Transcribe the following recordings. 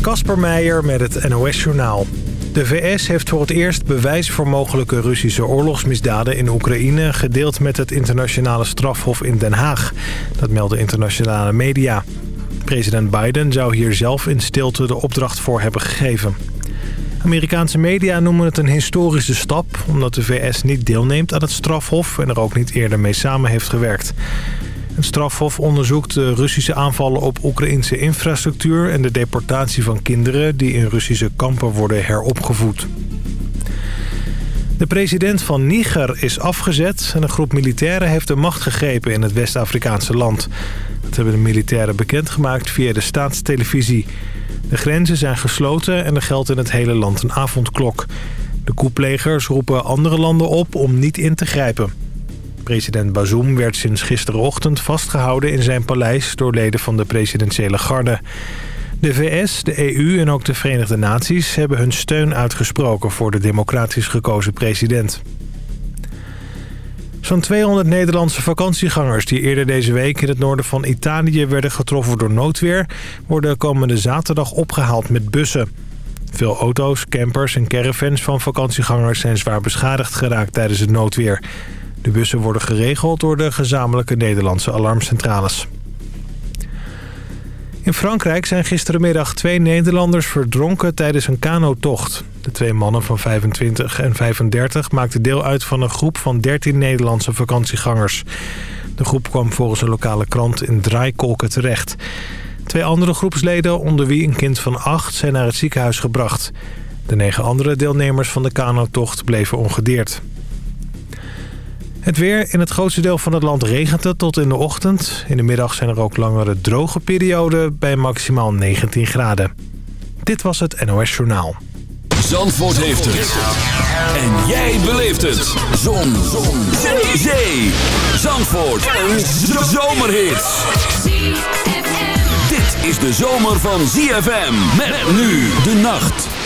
Kasper Meijer met het NOS-journaal. De VS heeft voor het eerst bewijs voor mogelijke Russische oorlogsmisdaden in Oekraïne... gedeeld met het internationale strafhof in Den Haag. Dat melden internationale media. President Biden zou hier zelf in stilte de opdracht voor hebben gegeven. Amerikaanse media noemen het een historische stap... omdat de VS niet deelneemt aan het strafhof en er ook niet eerder mee samen heeft gewerkt. Het strafhof onderzoekt de Russische aanvallen op Oekraïnse infrastructuur... en de deportatie van kinderen die in Russische kampen worden heropgevoed. De president van Niger is afgezet en een groep militairen heeft de macht gegrepen in het West-Afrikaanse land. Dat hebben de militairen bekendgemaakt via de staatstelevisie. De grenzen zijn gesloten en er geldt in het hele land een avondklok. De koeplegers roepen andere landen op om niet in te grijpen. President Bazoum werd sinds gisterenochtend vastgehouden in zijn paleis... door leden van de presidentiële garde. De VS, de EU en ook de Verenigde Naties hebben hun steun uitgesproken... voor de democratisch gekozen president. Zo'n 200 Nederlandse vakantiegangers die eerder deze week in het noorden van Italië werden getroffen door noodweer... worden komende zaterdag opgehaald met bussen. Veel auto's, campers en caravans van vakantiegangers zijn zwaar beschadigd geraakt tijdens het noodweer. De bussen worden geregeld door de gezamenlijke Nederlandse alarmcentrales. In Frankrijk zijn gisterenmiddag twee Nederlanders verdronken tijdens een kanotocht. De twee mannen van 25 en 35 maakten deel uit van een groep van 13 Nederlandse vakantiegangers. De groep kwam volgens een lokale krant in draaikolken terecht. Twee andere groepsleden, onder wie een kind van 8, zijn naar het ziekenhuis gebracht. De negen andere deelnemers van de kanotocht bleven ongedeerd. Het weer. In het grootste deel van het land regent het tot in de ochtend. In de middag zijn er ook langere droge perioden bij maximaal 19 graden. Dit was het NOS Journaal. Zandvoort heeft het. En jij beleeft het. Zon. Zon. Zee. Zee. Zandvoort. Een zomerhit. Dit is de zomer van ZFM. Met nu de nacht.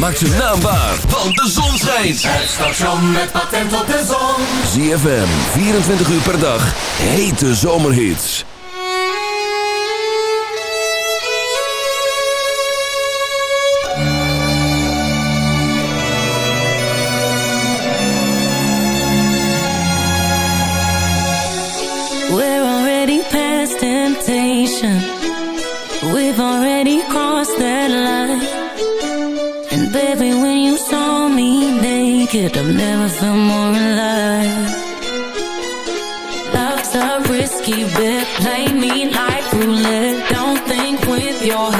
Maakt zijn naam waar, want de zon schijnt. Het station met patent op de zon. ZFM, 24 uur per dag, hete zomerhits. We're already past temptation. We've already crossed that line. Baby, when you saw me naked. I've never felt more alive. Love's a risky bet Play me like roulette. Don't think with your head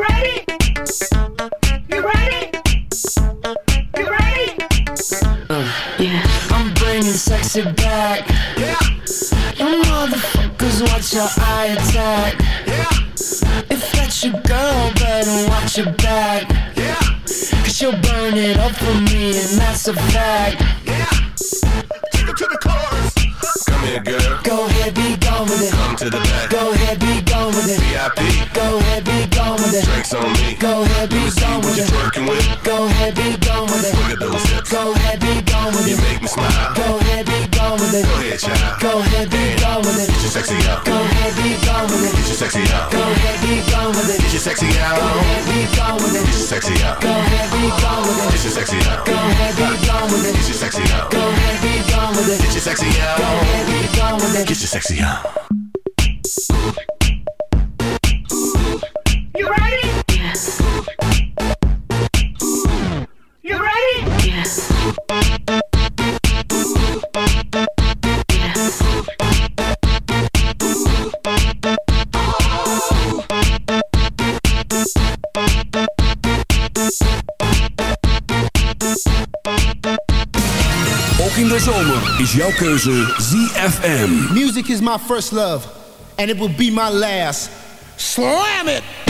You ready? You ready? You ready? Uh, I'm bringing sexy back. Yeah. You motherfuckers watch your eye attack. Yeah. If that's your girl, better watch your back. Yeah. Cause she'll burn it up for me, and that's a fact. Yeah. Take it to the chorus. Come here, girl. Go ahead, be gone with it. Come to the back. Go ahead, be gone with it. VIP. Go ahead, be gone with it. Drinks on me. Go ahead, be gone with it. twerking with. Go ahead, be gone with it. Look at those hips. Go ahead, be gone with You make me smile. Go ahead, be gone with it. Go ahead, child. Go ahead, be gone with it. Get your sexy out. Go ahead, be gone with it. Get your sexy out. Go ahead, be gone with it. Get your sexy Go out. ahead, be gone with it. Get your sexy out. Go ahead, be gone with it. Get your sexy out. Go ahead, be gone with it. Get your sexy out. Go ahead, be gone with it. Get your sexy Go ahead, be gone with it. Get your sexy out. You ready? You ready? Ook in de zomer is jouw keuze ZFM. Music is my first love, and it will be my last. Slam it!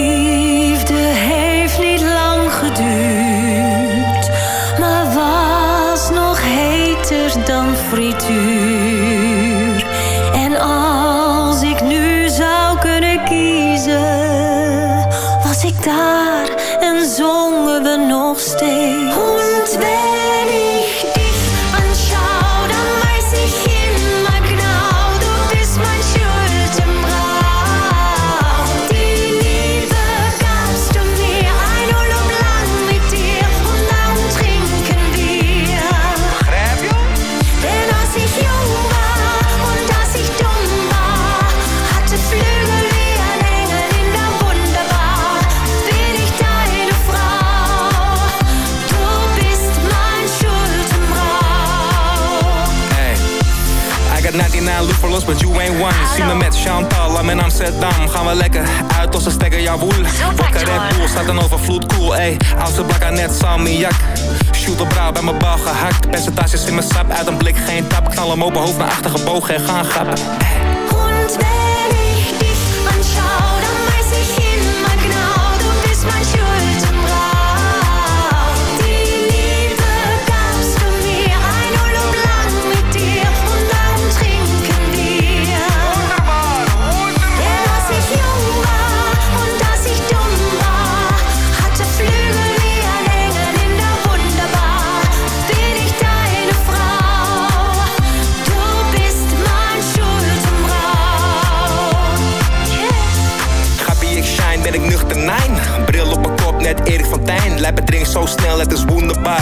met Chantal en in Amsterdam gaan we lekker uit onze stekker, jawoel Wakker Red Bull, staat een overvloed, cool ey. Oudste blakka net salmiak. Shooter brouw bij mijn bal gehakt. Percentages in mijn sap, uit een blik geen tap. Knal hem open, hoofd naar achter gebogen en gaan grappen.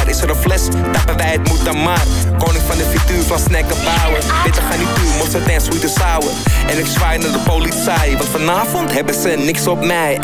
Is er een fles? Tappen wij het moet dan maar. Koning van de frituur van snacken bouwen. Witte gaan niet toe, mosterd en sweet en sour. En ik zwaai naar de politie, want vanavond hebben ze niks op mij.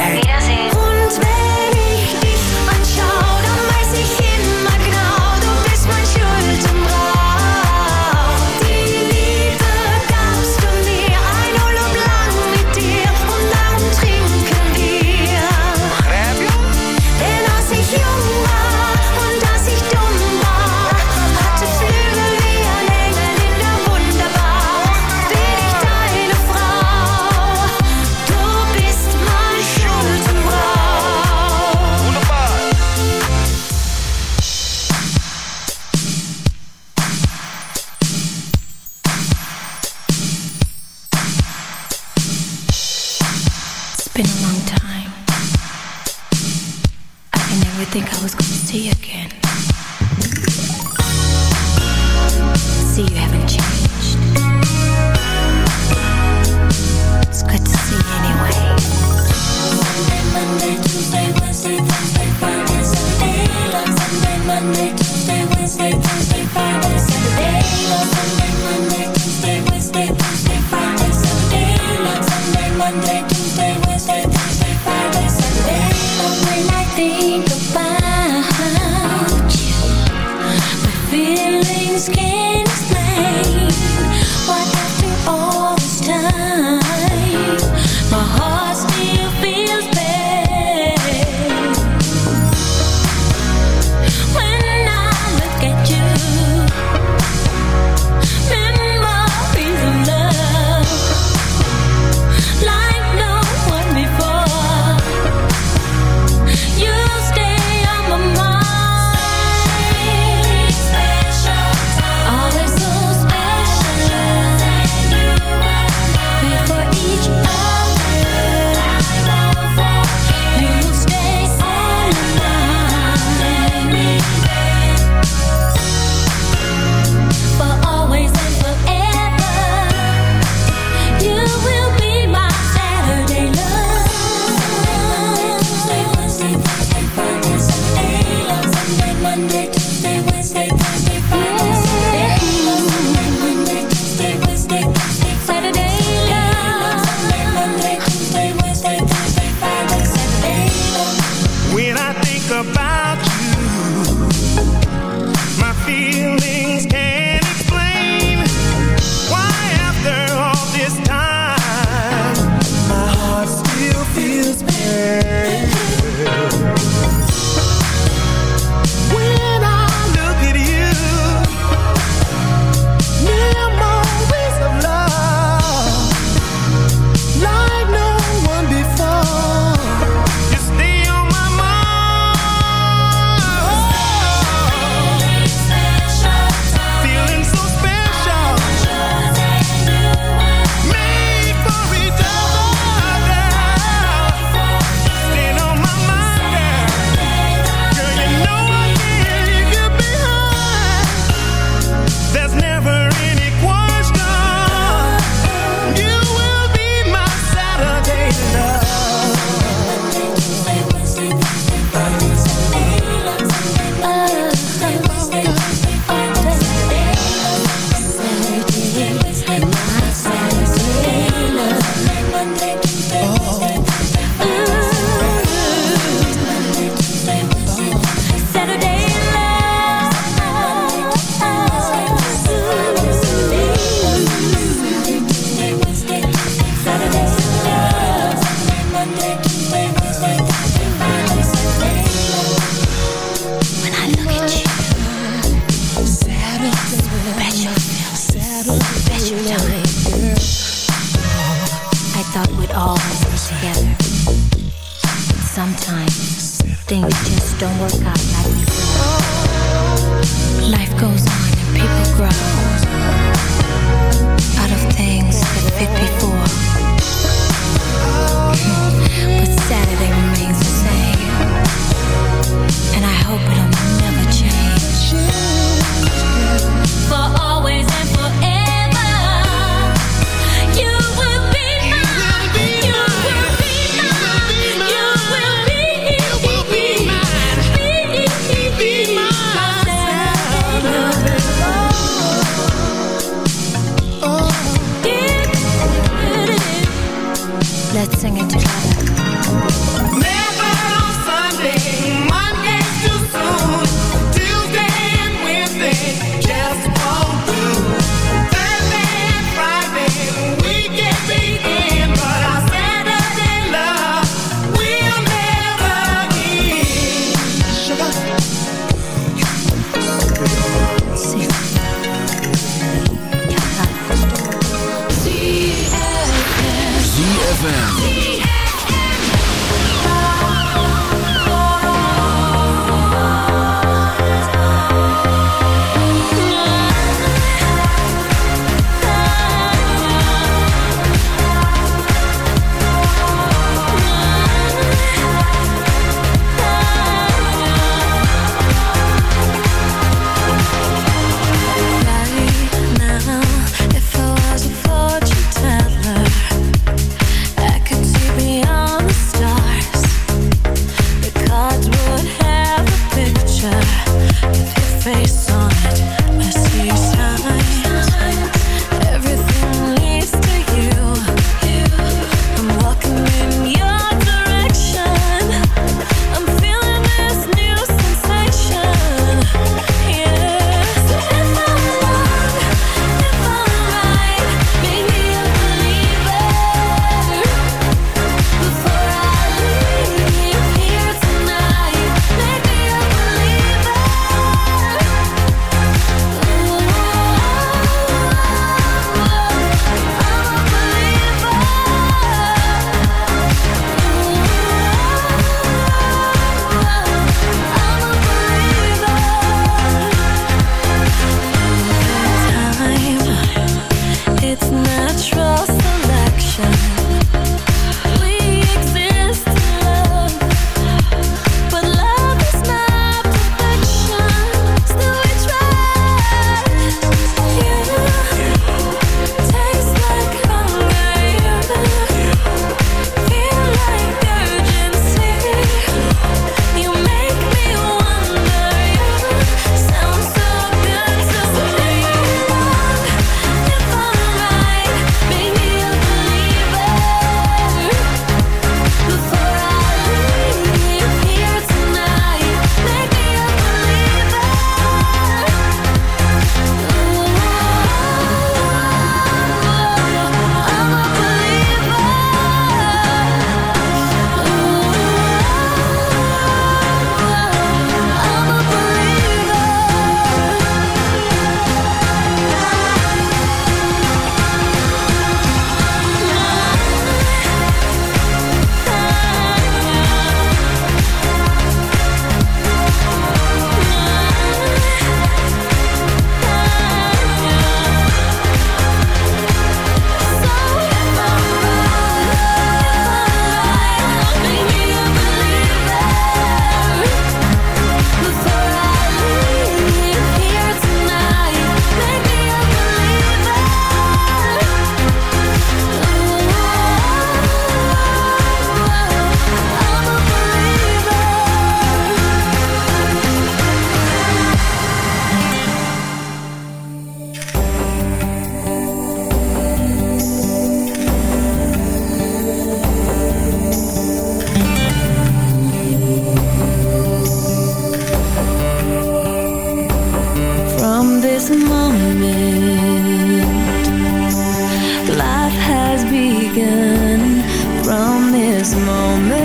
this moment.